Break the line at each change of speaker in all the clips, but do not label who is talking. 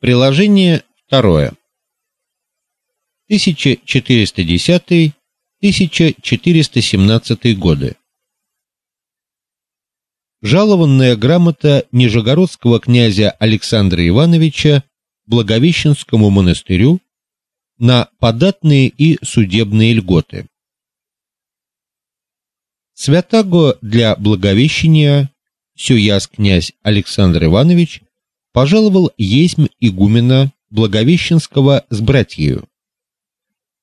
Приложение второе. 1410-1417 годы. Жалованная грамота Нижегородского князя Александра Ивановича Благовещенскому монастырю на податные и судебные льготы. Святаго для Благовещения сюяс князь Александр Иванович пожаловал есмь игумена Благовещенского с братьею,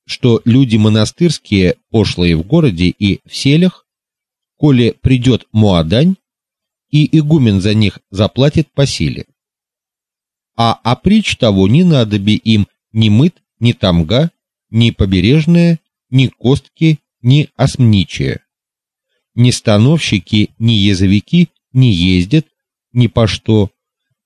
что люди монастырские, пошлые в городе и в селях, коли придет муадань, и игумен за них заплатит по силе. А опричь того не надо бы им ни мыт, ни тамга, ни побережная, ни костки, ни осмничие. Ни становщики, ни езовики не ездят ни по что,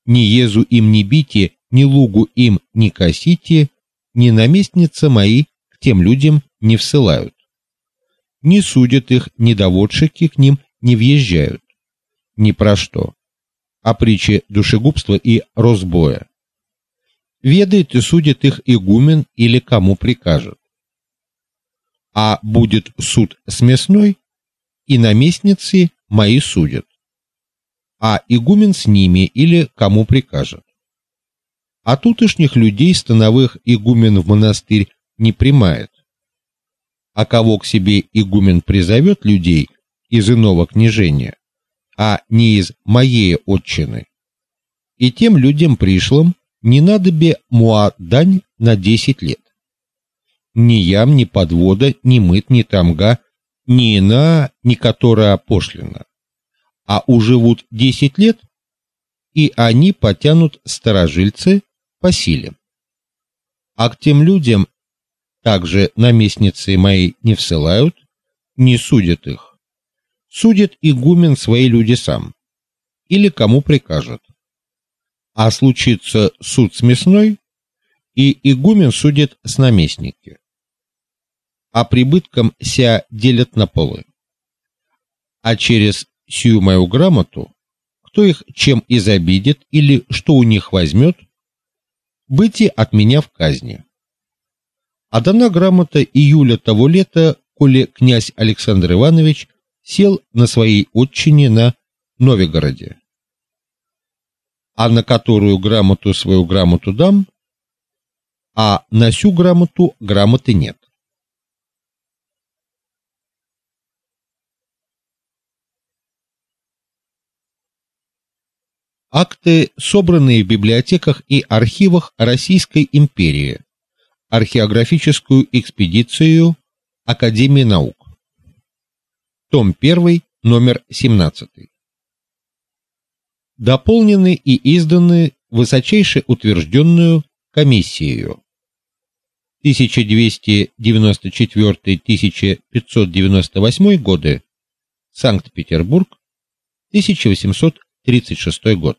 ни езу им не бите, ни лугу им не косите, ни наместница мои к тем людям не всылают. Не судят их недоводчики к ним не въезжают. Ни про что. О притче душегубства и разбоя. Ведает и судит их игумен или кому прикажет. А будет суд смесной, и наместницы мои судят а игумен с ними или кому прикажет. А тутошних людей становых игумен в монастырь не примает. А кого к себе игумен призовет людей из иного княжения, а не из моей отчины, и тем людям пришлым не надо бы муа дань на десять лет. Ни ям, ни подвода, ни мыт, ни тамга, ни ина, ни которая пошлина а уживут 10 лет, и они потянут старожильцы по силе. А к тем людям также наместницы мои не всылают, не судят их. Судит игумен свои люди сам или кому прикажет. А случится суд смесной, и игумен судит с наместники. А прибытком ся делят на полы. А через сию мою грамоту, кто их чем изобидит или что у них возьмет, быти от меня в казни. А дана грамота июля того лета, коли князь Александр Иванович сел на своей отчине на Новигороде. А на которую грамоту свою грамоту дам, а на сю грамоту грамоты нет. Акты, собранные в библиотеках и архивах Российской империи. Археографическую экспедицию Академии наук. Том 1, номер 17. Дополнены и изданы высочайше утвержденную комиссией 1294-1598 годы, Санкт-Петербург, 1800 36 год.